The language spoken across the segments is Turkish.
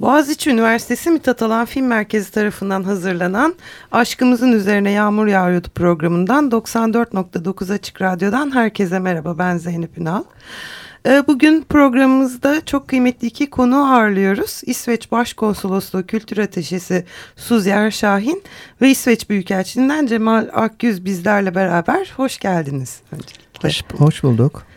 Boğaziçi Üniversitesi Mithat Alan Film Merkezi tarafından hazırlanan Aşkımızın Üzerine Yağmur Yağıyordu programından 94.9 Açık Radyo'dan herkese merhaba ben Zeynep Ünal. Ee, bugün programımızda çok kıymetli iki konu ağırlıyoruz. İsveç Başkonsolosluğu Kültür Ateşesi Suzyer Şahin ve İsveç Büyükelçiliğinden Cemal Akgüz bizlerle beraber. Hoş geldiniz. Hoş, hoş bulduk.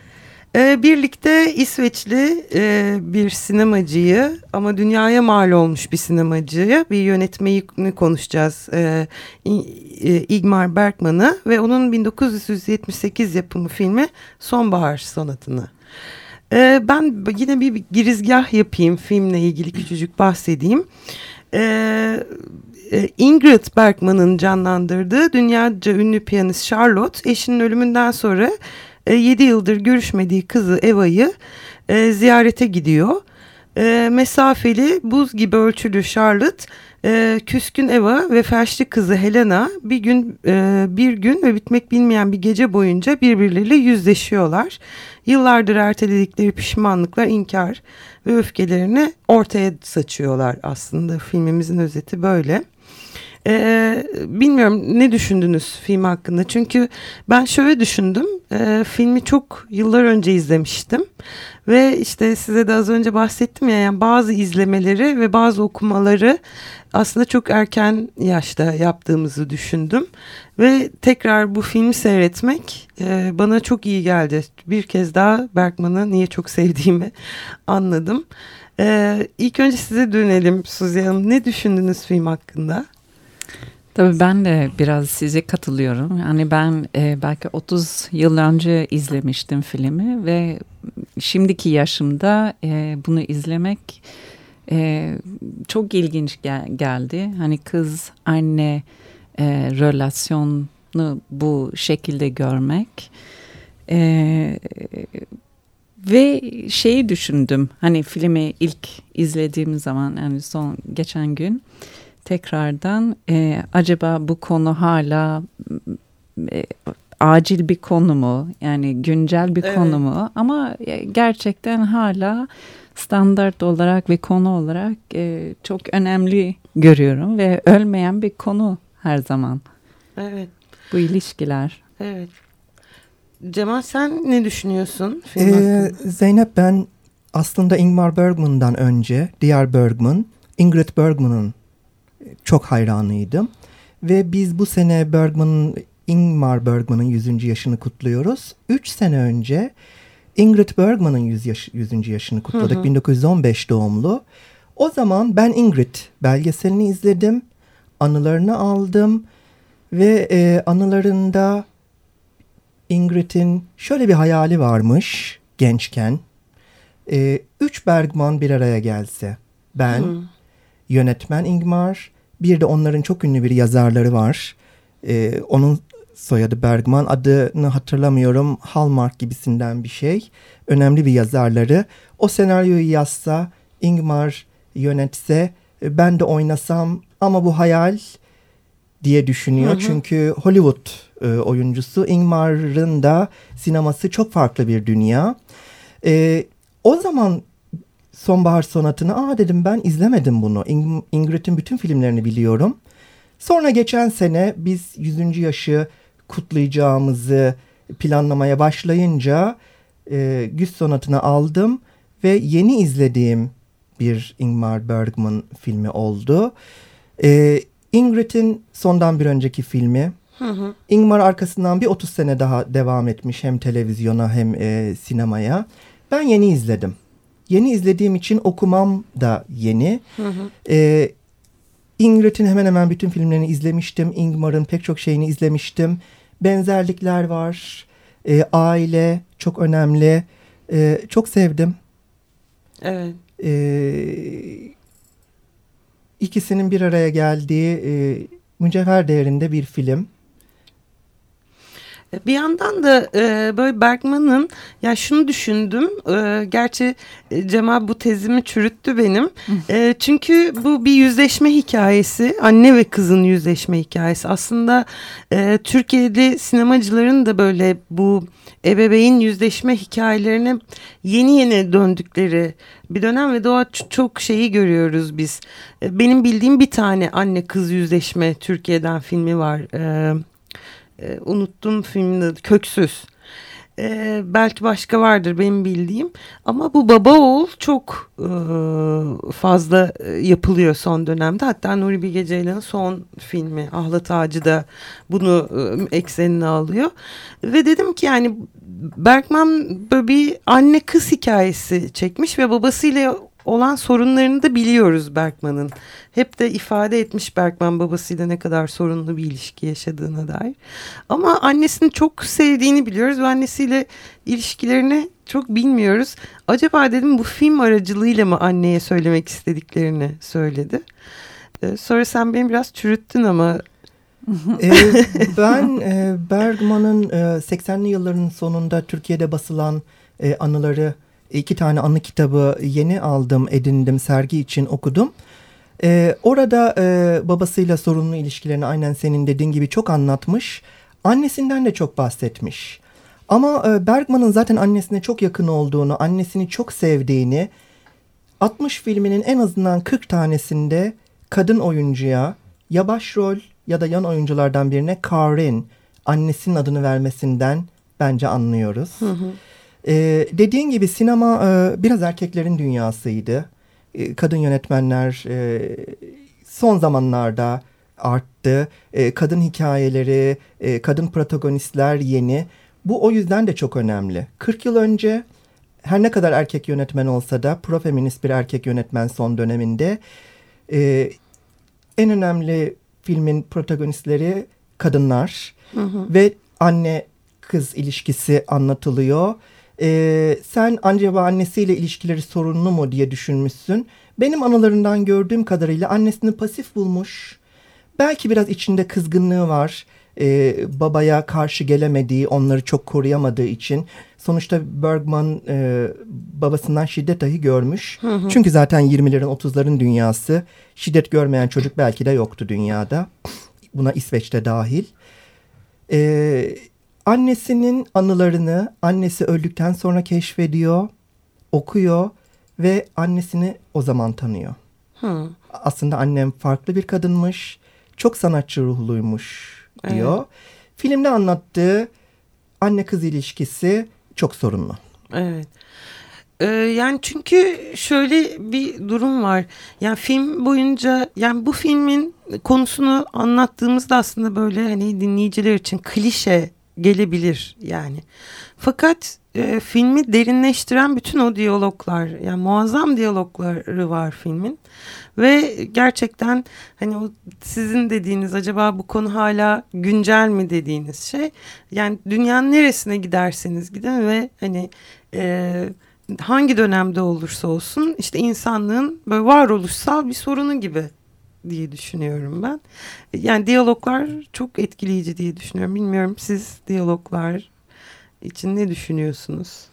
Ee, birlikte İsveçli e, bir sinemacıyı ama dünyaya mal olmuş bir sinemacıyı bir yönetmeyi konuşacağız. Ee, e, Igmar Bergman'ı ve onun 1978 yapımı filmi Sonbahar Sonatı'nı. Ee, ben yine bir girizgah yapayım filmle ilgili küçücük bahsedeyim. Ee, e, Ingrid Bergman'ın canlandırdığı dünyaca ünlü piyanist Charlotte eşinin ölümünden sonra 7 e, yıldır görüşmediği kızı Eva'yı e, ziyarete gidiyor. E, mesafeli buz gibi ölçülü Charlotte e, küskün Eva ve felçli kızı Helena bir gün e, bir gün ve bitmek bilmeyen bir gece boyunca birbirleriyle yüzleşiyorlar. Yıllardır erteledikleri pişmanlıklar, inkar ve öfkelerini ortaya saçıyorlar aslında filmimizin özeti böyle. Ee, bilmiyorum ne düşündünüz film hakkında? Çünkü ben şöyle düşündüm. Ee, filmi çok yıllar önce izlemiştim. Ve işte size de az önce bahsettim ya yani bazı izlemeleri ve bazı okumaları aslında çok erken yaşta yaptığımızı düşündüm. Ve tekrar bu filmi seyretmek e, bana çok iyi geldi. Bir kez daha Bergman'ı niye çok sevdiğimi anladım. Ee, ilk önce size dönelim Suzi Hanım. Ne düşündünüz film hakkında? Tabii ben de biraz size katılıyorum. Yani ben e, belki 30 yıl önce izlemiştim filmi ve şimdiki yaşımda e, bunu izlemek e, çok ilginç gel geldi. Hani kız anne e, relasyonunu bu şekilde görmek. E, ve şeyi düşündüm hani filmi ilk izlediğim zaman yani son geçen gün tekrardan e, acaba bu konu hala e, acil bir konu mu yani güncel bir evet. konu mu ama e, gerçekten hala standart olarak ve konu olarak e, çok önemli görüyorum ve ölmeyen bir konu her zaman. Evet. Bu ilişkiler. Evet. Cemal sen ne düşünüyorsun film ee, Zeynep ben aslında Ingmar Bergman'dan önce diğer Bergman, Ingrid Bergman'ın çok hayranıydım. Ve biz bu sene Bergman'ın Ingmar Bergman'ın 100. yaşını kutluyoruz. 3 sene önce Ingrid Bergman'ın 100, yaş, 100. yaşını kutladık. Hı hı. 1915 doğumlu. O zaman ben Ingrid belgeselini izledim. Anılarını aldım. Ve e, anılarında Ingrid'in şöyle bir hayali varmış gençken. E, üç Bergman bir araya gelse. Ben, hı. Yönetmen Ingmar, bir de onların çok ünlü bir yazarları var. Ee, onun soyadı Bergman. Adını hatırlamıyorum. Hallmark gibisinden bir şey. Önemli bir yazarları. O senaryoyu yazsa, Ingmar yönetse, e, ben de oynasam ama bu hayal diye düşünüyor. Hı hı. Çünkü Hollywood e, oyuncusu Ingmar'ın da sineması çok farklı bir dünya. E, o zaman Sonbahar Sonatı'nı aa dedim ben izlemedim bunu. In Ingrid'in bütün filmlerini biliyorum. Sonra geçen sene biz 100. yaşı kutlayacağımızı planlamaya başlayınca e, Güz Sonatı'nı aldım ve yeni izlediğim bir Ingmar Bergman filmi oldu. E, Ingrid'in sondan bir önceki filmi. Hı hı. Ingmar arkasından bir 30 sene daha devam etmiş hem televizyona hem e, sinemaya. Ben yeni izledim yeni izlediğim için okumam da yeni. Hı hı. Ee, Ingrid'in hemen hemen bütün filmlerini izlemiştim. Ingmar'ın pek çok şeyini izlemiştim. Benzerlikler var. Ee, aile çok önemli. Ee, çok sevdim. Evet. Ee, ikisinin bir araya geldiği e, mücevher değerinde bir film. Bir yandan da e, böyle Bergman'ın ya şunu düşündüm. E, gerçi e, Cemal bu tezimi çürüttü benim. E, çünkü bu bir yüzleşme hikayesi. Anne ve kızın yüzleşme hikayesi. Aslında e, Türkiye'de sinemacıların da böyle bu ebeveyn yüzleşme hikayelerine yeni yeni döndükleri bir dönem ve doğa çok şeyi görüyoruz biz. E, benim bildiğim bir tane anne kız yüzleşme Türkiye'den filmi var. Ee, e, unuttum filmin adı Köksüz. Ee, belki başka vardır benim bildiğim. Ama bu baba oğul çok e, fazla e, yapılıyor son dönemde. Hatta Nuri Bilge Ceylan'ın son filmi Ahlat Ağacı da bunu e, eksenine alıyor. Ve dedim ki yani Bergman böyle bir anne kız hikayesi çekmiş ve babasıyla olan sorunlarını da biliyoruz Bergman'ın. Hep de ifade etmiş Bergman babasıyla ne kadar sorunlu bir ilişki yaşadığına dair. Ama annesini çok sevdiğini biliyoruz ve annesiyle ilişkilerini çok bilmiyoruz. Acaba dedim bu film aracılığıyla mı anneye söylemek istediklerini söyledi. Ee, sonra sen beni biraz çürüttün ama ee, ben e, Bergman'ın e, 80'li yılların sonunda Türkiye'de basılan e, anıları iki tane anı kitabı yeni aldım, edindim, sergi için okudum. Ee, orada e, babasıyla sorunlu ilişkilerini aynen senin dediğin gibi çok anlatmış. Annesinden de çok bahsetmiş. Ama e, Bergman'ın zaten annesine çok yakın olduğunu, annesini çok sevdiğini, 60 filminin en azından 40 tanesinde kadın oyuncuya ya başrol ya da yan oyunculardan birine Karin annesinin adını vermesinden bence anlıyoruz. Hı hı. Ee, dediğin gibi sinema e, biraz erkeklerin dünyasıydı. E, kadın yönetmenler e, son zamanlarda arttı. E, kadın hikayeleri, e, kadın protagonistler yeni. Bu o yüzden de çok önemli. 40 yıl önce her ne kadar erkek yönetmen olsa da profeminist bir erkek yönetmen son döneminde e, en önemli filmin protagonistleri kadınlar hı hı. ve anne kız ilişkisi anlatılıyor e, sen acaba annesiyle ilişkileri sorunlu mu diye düşünmüşsün. Benim anılarından gördüğüm kadarıyla annesini pasif bulmuş. Belki biraz içinde kızgınlığı var. Ee, babaya karşı gelemediği, onları çok koruyamadığı için. Sonuçta Bergman e, babasından şiddet dahi görmüş. Hı hı. Çünkü zaten 20'lerin 30'ların dünyası. Şiddet görmeyen çocuk belki de yoktu dünyada. Buna İsveç'te dahil. Ee, annesinin anılarını annesi öldükten sonra keşfediyor, okuyor ve annesini o zaman tanıyor. Hmm. Aslında annem farklı bir kadınmış, çok sanatçı ruhluymuş diyor. Evet. Filmde anlattığı anne kız ilişkisi çok sorunlu. Evet. Ee, yani çünkü şöyle bir durum var. Yani film boyunca yani bu filmin konusunu anlattığımızda aslında böyle hani dinleyiciler için klişe gelebilir yani. Fakat e, filmi derinleştiren bütün o diyaloglar yani muazzam diyalogları var filmin ve gerçekten hani o sizin dediğiniz acaba bu konu hala güncel mi dediğiniz şey yani dünyanın neresine giderseniz gidin ve hani e, hangi dönemde olursa olsun işte insanlığın böyle varoluşsal bir sorunu gibi diye düşünüyorum ben. Yani diyaloglar çok etkileyici diye düşünüyorum. Bilmiyorum siz diyaloglar için ne düşünüyorsunuz?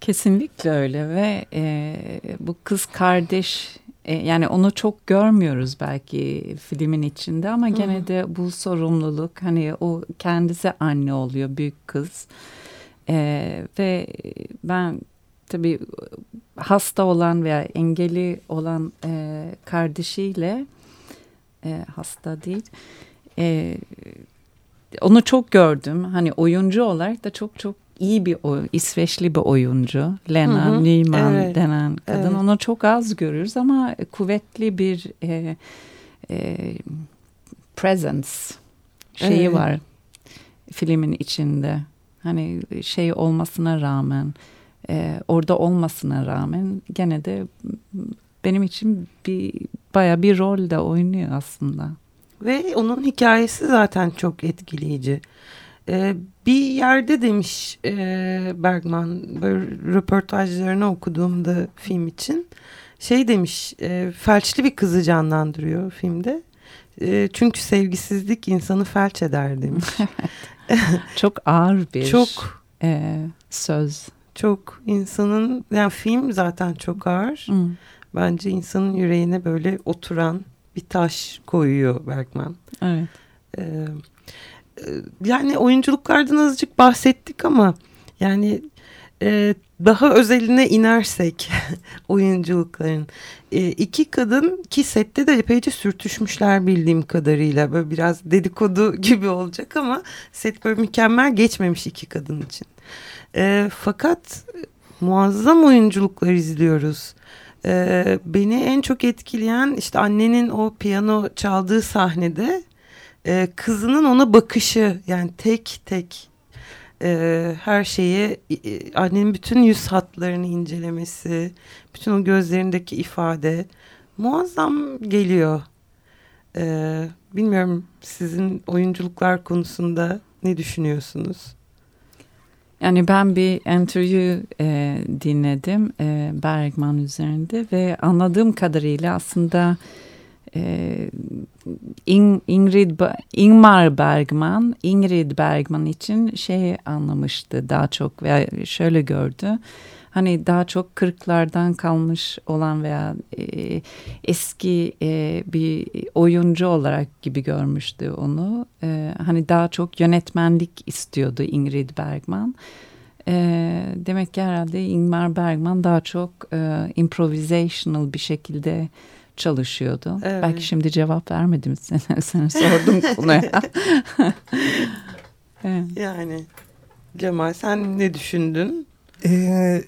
Kesinlikle öyle ve e, bu kız kardeş e, yani onu çok görmüyoruz belki filmin içinde ama gene de bu sorumluluk hani o kendisi anne oluyor büyük kız e, ve ben tabii hasta olan veya engeli olan e, kardeşiyle e, hasta değil e, onu çok gördüm hani oyuncu olarak da çok çok iyi bir İsveçli bir oyuncu Lena hı hı. Nyman evet. denen kadın evet. onu çok az görürüz ama kuvvetli bir e, e, presence şeyi evet. var filmin içinde hani şey olmasına rağmen e, orada olmasına rağmen gene de benim için bir baya bir rol de oynuyor aslında. Ve onun hikayesi zaten çok etkileyici. Ee, bir yerde demiş e, Bergman, böyle röportajlarını okuduğumda film için şey demiş, e, felçli bir kızı canlandırıyor filmde. E, çünkü sevgisizlik insanı felç eder demiş. çok ağır bir çok e, söz çok insanın yani film zaten çok ağır. Hmm. Bence insanın yüreğine böyle oturan bir taş koyuyor Bergman. Evet. Ee, yani oyunculuklardan azıcık bahsettik ama yani e, daha özeline inersek oyunculukların e, iki kadın ki sette de epeyce sürtüşmüşler bildiğim kadarıyla böyle biraz dedikodu gibi olacak ama set böyle mükemmel geçmemiş iki kadın için. E, fakat muazzam oyunculuklar izliyoruz. E, beni en çok etkileyen işte annenin o piyano çaldığı sahnede e, kızının ona bakışı yani tek tek e, her şeyi e, annenin bütün yüz hatlarını incelemesi, bütün o gözlerindeki ifade muazzam geliyor. E, bilmiyorum sizin oyunculuklar konusunda ne düşünüyorsunuz? Yani ben bir interview e, dinledim e, Bergman üzerinde ve anladığım kadarıyla aslında e, Ingrid Ingmar Bergman Ingrid Bergman için şey anlamıştı daha çok veya şöyle gördü. Hani daha çok kırklardan kalmış olan veya e, eski e, bir oyuncu olarak gibi görmüştü onu. E, hani daha çok yönetmenlik istiyordu Ingrid Bergman. E, demek ki herhalde Ingmar Bergman daha çok e, improvisational bir şekilde çalışıyordu. Evet. Belki şimdi cevap vermedim sana, sana sordum konuya. evet. Yani Cemal sen ne düşündün? Ee,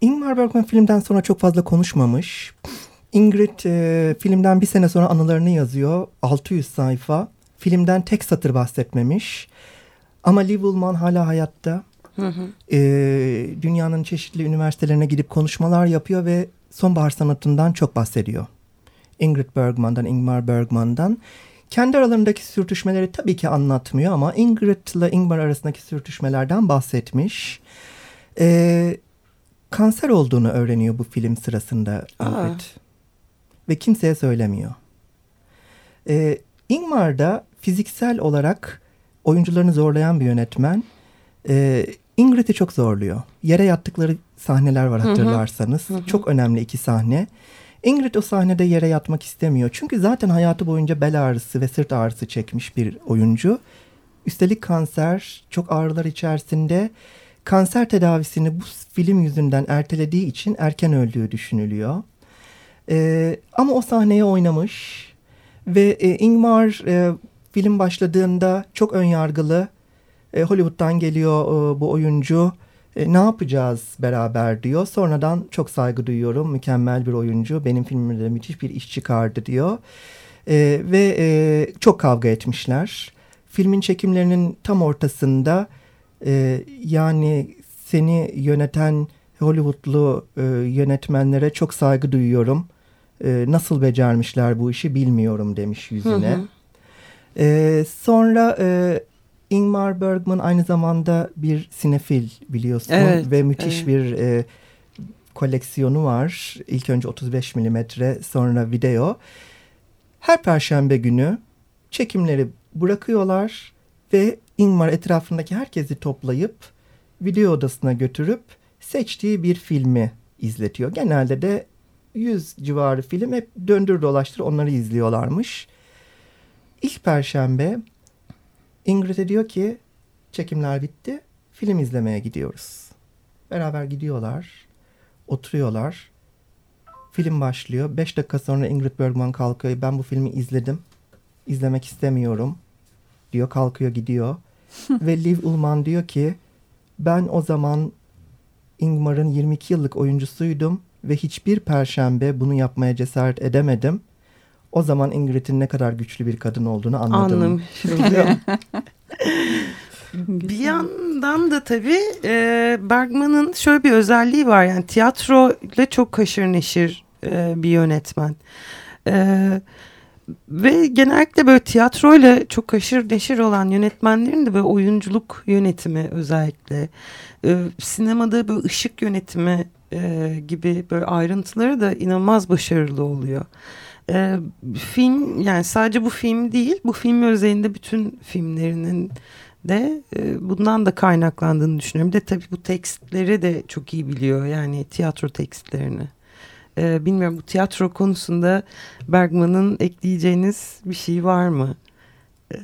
Ingmar Bergman filmden sonra çok fazla konuşmamış. Ingrid e, filmden bir sene sonra anılarını yazıyor. 600 sayfa. Filmden tek satır bahsetmemiş. Ama Liv Ullman hala hayatta. Hı hı. E, dünyanın çeşitli üniversitelerine gidip konuşmalar yapıyor ve sonbahar sanatından çok bahsediyor. Ingrid Bergman'dan, Ingmar Bergman'dan. Kendi aralarındaki sürtüşmeleri tabii ki anlatmıyor ama Ingrid ile Ingmar arasındaki sürtüşmelerden bahsetmiş. Ee, kanser olduğunu öğreniyor bu film sırasında Ingrid. Ve kimseye söylemiyor. Ee, Ingmar da fiziksel olarak oyuncularını zorlayan bir yönetmen. Ee, Ingrid'i çok zorluyor. Yere yattıkları sahneler var hatırlarsanız. Hı hı. Çok önemli iki sahne. Ingrid o sahnede yere yatmak istemiyor. Çünkü zaten hayatı boyunca bel ağrısı ve sırt ağrısı çekmiş bir oyuncu. Üstelik kanser çok ağrılar içerisinde kanser tedavisini bu film yüzünden ertelediği için erken öldüğü düşünülüyor. Ee, ama o sahneye oynamış ve e, Ingmar e, film başladığında çok önyargılı. E, Hollywood'dan geliyor e, bu oyuncu e, ne yapacağız beraber diyor. Sonradan çok saygı duyuyorum. Mükemmel bir oyuncu. Benim filmimde müthiş bir iş çıkardı diyor. E, ve e, çok kavga etmişler. Filmin çekimlerinin tam ortasında e, yani seni yöneten Hollywoodlu e, yönetmenlere çok saygı duyuyorum. E, nasıl becermişler bu işi bilmiyorum demiş yüzüne. Hı hı. E, sonra e, Ingmar Bergman aynı zamanda bir sinefil biliyorsun evet, ve müthiş evet. bir e, koleksiyonu var. İlk önce 35 milimetre sonra video. Her perşembe günü çekimleri bırakıyorlar ve Ingmar etrafındaki herkesi toplayıp video odasına götürüp seçtiği bir filmi izletiyor. Genelde de 100 civarı film hep döndür dolaştır onları izliyorlarmış. İlk perşembe Ingrid'e diyor ki çekimler bitti. Film izlemeye gidiyoruz. Beraber gidiyorlar. Oturuyorlar. Film başlıyor. Beş dakika sonra Ingrid Bergman kalkıyor. Ben bu filmi izledim. İzlemek istemiyorum. Diyor kalkıyor gidiyor. Ve Liv Ullman diyor ki ben o zaman Ingmar'ın 22 yıllık oyuncusuydum ve hiçbir perşembe bunu yapmaya cesaret edemedim. O zaman Ingrid'in ne kadar güçlü bir kadın olduğunu anladım. Anlamış bir yandan da tabii e, Bergman'ın şöyle bir özelliği var. Yani tiyatro ile çok kaşır neşir e, bir yönetmen. E, ve genellikle böyle tiyatroyla çok kaşır neşir olan yönetmenlerin de böyle oyunculuk yönetimi özellikle e, sinemada böyle ışık yönetimi e, gibi böyle ayrıntıları da inanılmaz başarılı oluyor. E, film yani sadece bu film değil bu film özelinde bütün filmlerinin de e, bundan da kaynaklandığını düşünüyorum. De tabii bu tekstleri de çok iyi biliyor yani tiyatro tekstlerini. E, bilmiyorum bu tiyatro konusunda Bergman'ın ekleyeceğiniz bir şey var mı? E,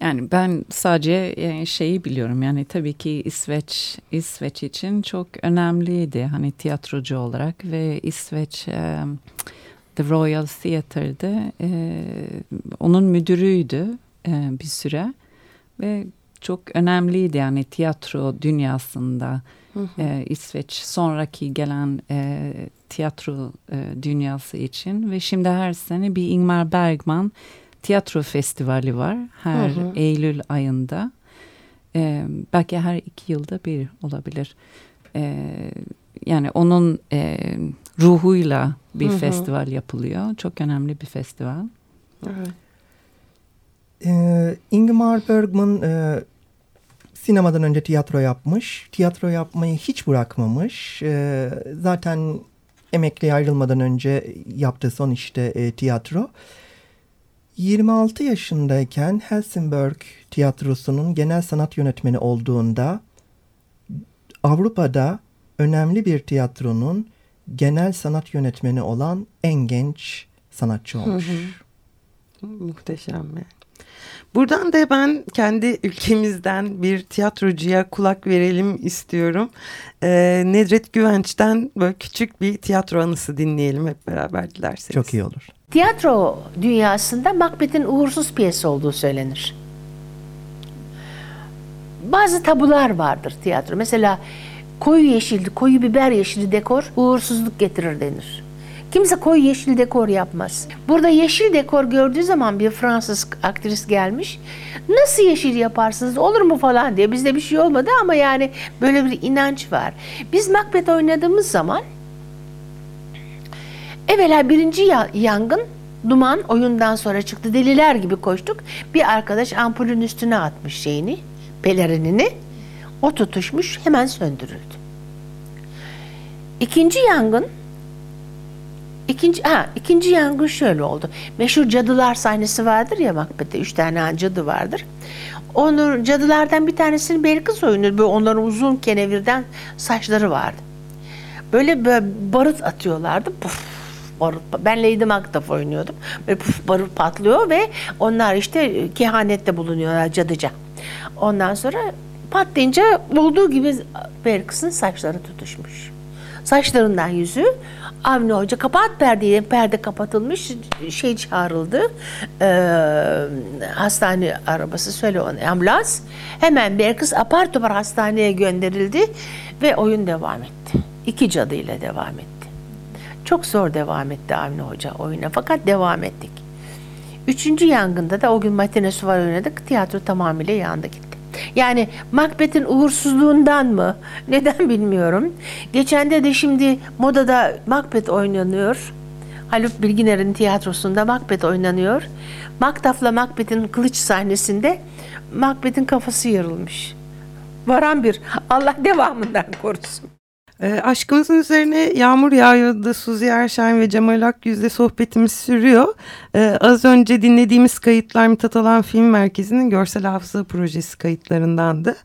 Yani ben sadece e, şeyi biliyorum yani tabii ki İsveç İsveç için çok önemliydi hani tiyatrocu olarak ve İsveç um, The Royal Theatre'de e, onun müdürüydü e, bir süre ve çok önemliydi yani tiyatro dünyasında hı hı. E, İsveç sonraki gelen e, tiyatro e, dünyası için ve şimdi her sene bir Ingmar Bergman tiyatro festivali var her hı hı. Eylül ayında. E, belki her iki yılda bir olabilir. E, yani onun e, ruhuyla bir hı hı. festival yapılıyor. Çok önemli bir festival. Evet. Ee, Ingmar Bergman e, sinemadan önce tiyatro yapmış. Tiyatro yapmayı hiç bırakmamış. E, zaten emekliye ayrılmadan önce yaptığı son işte e, tiyatro. 26 yaşındayken Helsingborg Tiyatrosu'nun genel sanat yönetmeni olduğunda Avrupa'da önemli bir tiyatronun genel sanat yönetmeni olan en genç sanatçı olmuş. Hı hı. Muhteşem yani. Buradan da ben kendi ülkemizden bir tiyatrocuya kulak verelim istiyorum. Ee, Nedret Güvenç'ten böyle küçük bir tiyatro anısı dinleyelim hep beraber dilerseniz. Çok iyi olur. Tiyatro dünyasında Macbeth'in uğursuz piyesi olduğu söylenir. Bazı tabular vardır tiyatro. Mesela koyu yeşildi, koyu biber yeşili dekor uğursuzluk getirir denir. Kimse koyu yeşil dekor yapmaz. Burada yeşil dekor gördüğü zaman bir Fransız aktris gelmiş. Nasıl yeşil yaparsınız olur mu falan diye. Bizde bir şey olmadı ama yani böyle bir inanç var. Biz Macbeth oynadığımız zaman evvela birinci yangın duman oyundan sonra çıktı. Deliler gibi koştuk. Bir arkadaş ampulün üstüne atmış şeyini, pelerinini. O tutuşmuş hemen söndürüldü. İkinci yangın İkinci, ha, ikinci yangın şöyle oldu. Meşhur cadılar sahnesi vardır ya Macbeth'te. Üç tane cadı vardır. Onun cadılardan bir tanesinin Belkıs oynuyor. Böyle onların uzun kenevirden saçları vardı. Böyle, böyle barut atıyorlardı. Puf, barut. Ben Lady Macduff oynuyordum. Böyle puf, barut patlıyor ve onlar işte kehanette bulunuyorlar cadıca. Ondan sonra patlayınca olduğu gibi Belkıs'ın saçları tutuşmuş. Saçlarından yüzü Avni Hoca kapat perdeyi. Perde kapatılmış. Şey çağrıldı. E, hastane arabası söyle ona ambulans. Hemen bir kız apar topar hastaneye gönderildi ve oyun devam etti. İki cadıyla devam etti. Çok zor devam etti Avni Hoca oyuna fakat devam ettik. Üçüncü yangında da o gün matine suvar oynadık. Tiyatro tamamıyla yandı gitti. Yani Macbeth'in uğursuzluğundan mı? Neden bilmiyorum. Geçen de de şimdi modada Macbeth oynanıyor. Haluk Bilginer'in tiyatrosunda Macbeth oynanıyor. Macduff'la Macbeth'in kılıç sahnesinde Macbeth'in kafası yarılmış. Varan bir Allah devamından korusun. E, aşkımızın üzerine yağmur yağıyordu. Suzi Erşen ve Cemal Akgüz'le sohbetimiz sürüyor. E, az önce dinlediğimiz kayıtlar Mithat Alan Film Merkezi'nin görsel hafıza projesi kayıtlarındandı.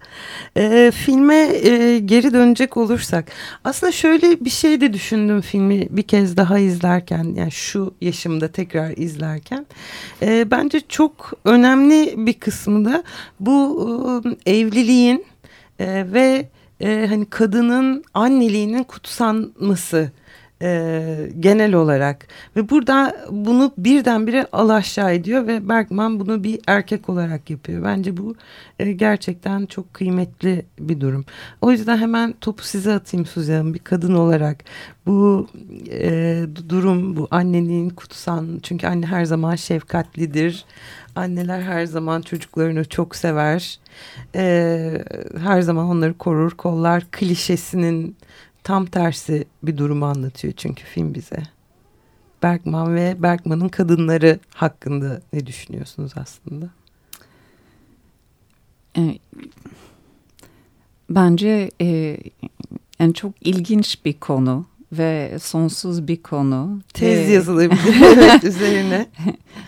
E, filme e, geri dönecek olursak aslında şöyle bir şey de düşündüm filmi bir kez daha izlerken yani şu yaşımda tekrar izlerken e, bence çok önemli bir kısmı da bu e, evliliğin e, ve e, hani kadının anneliğinin kutsanması e, genel olarak ve burada bunu birdenbire alaşağı ediyor ve Bergman bunu bir erkek olarak yapıyor. Bence bu e, gerçekten çok kıymetli bir durum. O yüzden hemen topu size atayım Suzan bir kadın olarak. Bu e, durum bu anneliğin kutsan çünkü anne her zaman şefkatlidir. Anneler her zaman çocuklarını çok sever. E, her zaman onları korur, kollar klişesinin tam tersi bir durumu anlatıyor çünkü film bize. Bergman ve Bergman'ın kadınları hakkında ne düşünüyorsunuz aslında? Bence e, yani çok ilginç bir konu ve sonsuz bir konu. Tez yazılabilir üzerine.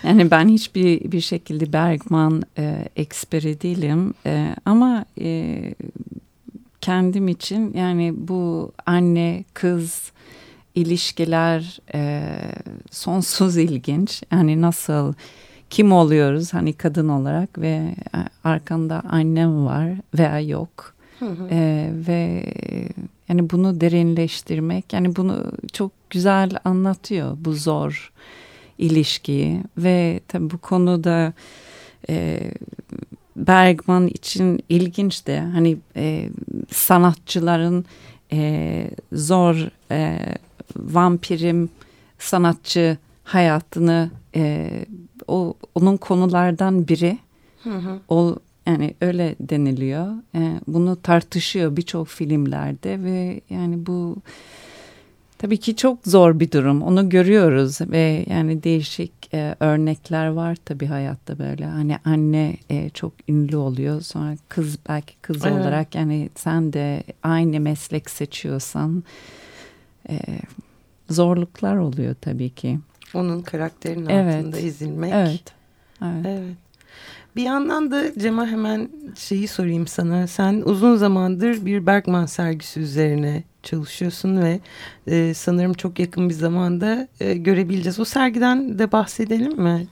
Yani ben hiçbir bir şekilde Bergman e, eksperi değilim e, ama e, kendim için yani bu anne kız ilişkiler e, sonsuz ilginç. Yani nasıl kim oluyoruz hani kadın olarak ve e, arkanda annem var veya yok. Ee, ve yani bunu derinleştirmek yani bunu çok güzel anlatıyor bu zor ilişkiyi ve tabii bu konuda e, Bergman için ilginç de hani e, sanatçıların e, zor e, vampirim sanatçı hayatını e, o onun konulardan biri. Hı hı. O yani öyle deniliyor. E, bunu tartışıyor birçok filmlerde ve yani bu tabii ki çok zor bir durum. Onu görüyoruz ve yani değişik e, örnekler var tabii hayatta böyle. Hani anne e, çok ünlü oluyor. Sonra kız belki kız evet. olarak yani sen de aynı meslek seçiyorsan e, zorluklar oluyor tabii ki. Onun karakterinin evet. altında ezilmek. Evet. Evet. evet. Bir yandan da Cemal hemen şeyi sorayım sana. Sen uzun zamandır bir Bergman sergisi üzerine çalışıyorsun ve e, sanırım çok yakın bir zamanda e, görebileceğiz. O sergiden de bahsedelim mi?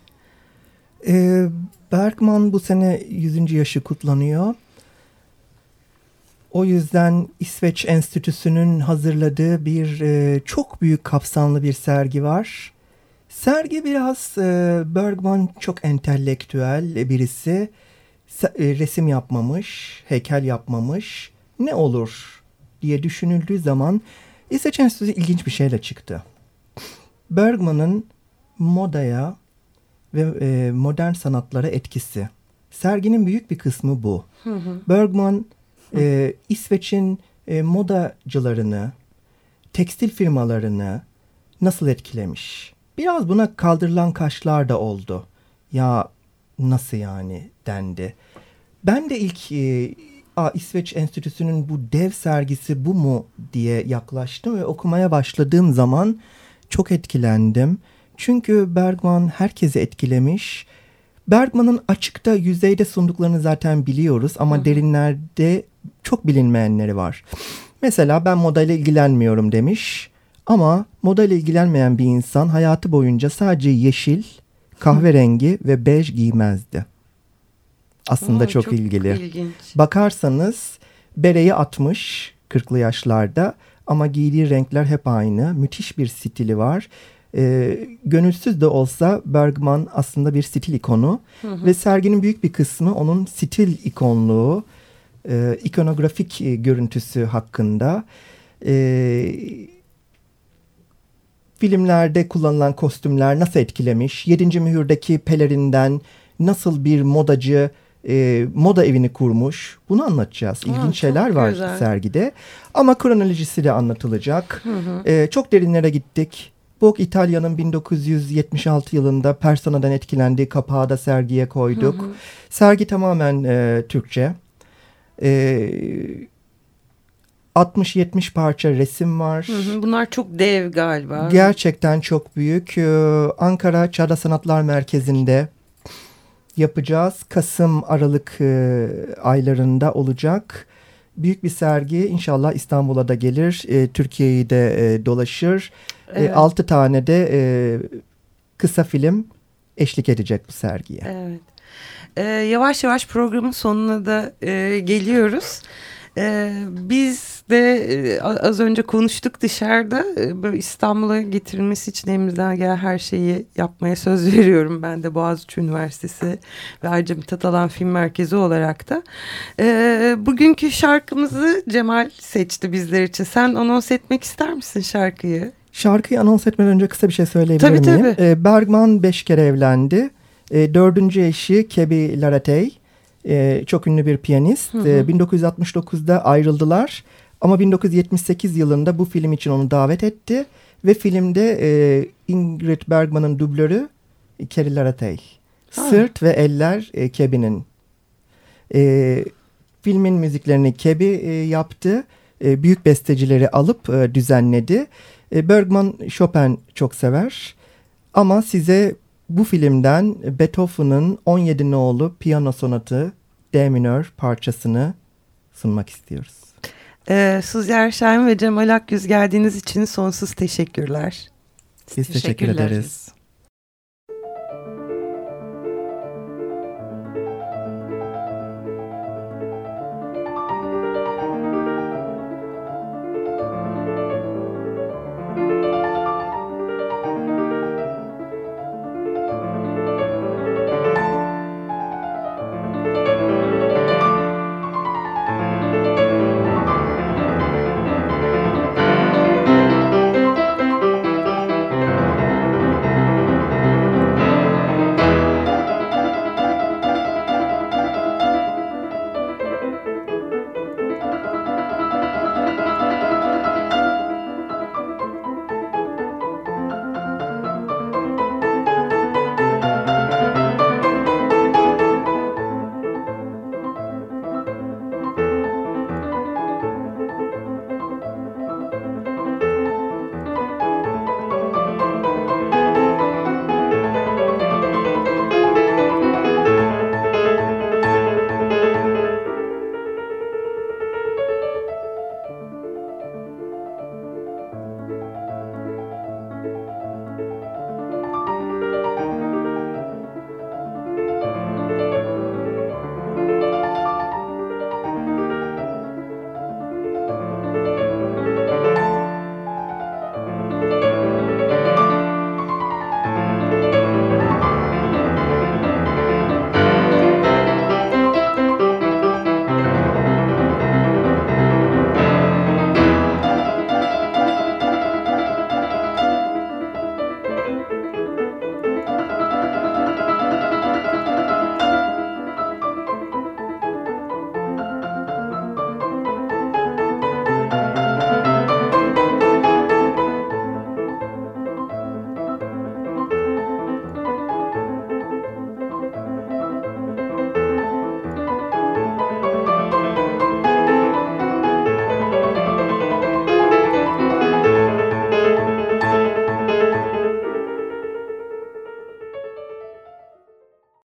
E, Bergman bu sene 100. yaşı kutlanıyor. O yüzden İsveç Enstitüsü'nün hazırladığı bir e, çok büyük kapsamlı bir sergi var. Sergi biraz e, Bergman çok entelektüel birisi. E, resim yapmamış, heykel yapmamış. Ne olur diye düşünüldüğü zaman İsveç Enstitüsü ilginç bir şeyle çıktı. Bergman'ın modaya ve e, modern sanatlara etkisi. Serginin büyük bir kısmı bu. Hı hı. Bergman e, İsveç'in e, modacılarını, tekstil firmalarını nasıl etkilemiş? Biraz buna kaldırılan kaşlar da oldu. Ya nasıl yani dendi. Ben de ilk e, A, İsveç Enstitüsü'nün bu dev sergisi bu mu diye yaklaştım ve okumaya başladığım zaman çok etkilendim. Çünkü Bergman herkesi etkilemiş. Bergman'ın açıkta yüzeyde sunduklarını zaten biliyoruz ama Hı. derinlerde çok bilinmeyenleri var. Mesela ben modayla ilgilenmiyorum demiş. Ama moda ile ilgilenmeyen bir insan hayatı boyunca sadece yeşil, kahverengi ve bej giymezdi. Aslında Aa, çok, çok ilgili. Ilginç. Bakarsanız bereyi atmış 40'lı yaşlarda ama giydiği renkler hep aynı. Müthiş bir stili var. Ee, gönülsüz de olsa Bergman aslında bir stil ikonu hı hı. ve serginin büyük bir kısmı onun stil ikonluğu, e, ikonografik e, görüntüsü hakkında. E, filmlerde kullanılan kostümler nasıl etkilemiş? Yedinci mühürdeki pelerinden nasıl bir modacı e, moda evini kurmuş? Bunu anlatacağız. İlginç Aa, şeyler var güzel. sergide. Ama kronolojisi de anlatılacak. Hı hı. E, çok derinlere gittik. Bu İtalya'nın 1976 yılında Persona'dan etkilendiği kapağı da sergiye koyduk. Hı hı. Sergi tamamen e, Türkçe. E, 60-70 parça resim var. Hı hı, bunlar çok dev galiba. Gerçekten çok büyük. Ee, Ankara Çağda Sanatlar Merkezi'nde yapacağız. Kasım Aralık e, aylarında olacak. Büyük bir sergi inşallah İstanbul'a da gelir. E, Türkiye'yi de e, dolaşır. Evet. E, 6 tane de e, kısa film eşlik edecek bu sergiye. Evet. E, yavaş yavaş programın sonuna da e, geliyoruz. Ee, biz de e, az önce konuştuk dışarıda e, böyle İstanbul'a getirilmesi için elimizden gelen her şeyi yapmaya söz veriyorum ben de Boğaziçi Üniversitesi ve ayrıca Mithat Alan Film Merkezi olarak da. Ee, bugünkü şarkımızı Cemal seçti bizler için. Sen anons etmek ister misin şarkıyı? Şarkıyı anons etmeden önce kısa bir şey söyleyebilir tabii, miyim? Tabii. Bergman beş kere evlendi. Dördüncü eşi Kebi Laratey e, çok ünlü bir piyanist. Hı hı. E, 1969'da ayrıldılar ama 1978 yılında bu film için onu davet etti ve filmde e, Ingrid Bergman'ın dublörü Kerry Laratey. Sırt ve eller e, Kebi'nin. E, filmin müziklerini Kebi e, yaptı. E, büyük bestecileri alıp e, düzenledi. E, Bergman Chopin çok sever. Ama size bu filmden Beethoven'ın 17 nolu piyano sonatı D minör parçasını sunmak istiyoruz. Ee, Suzi Erşen ve Cemal Akgüz geldiğiniz için sonsuz teşekkürler. Biz teşekkür ederiz.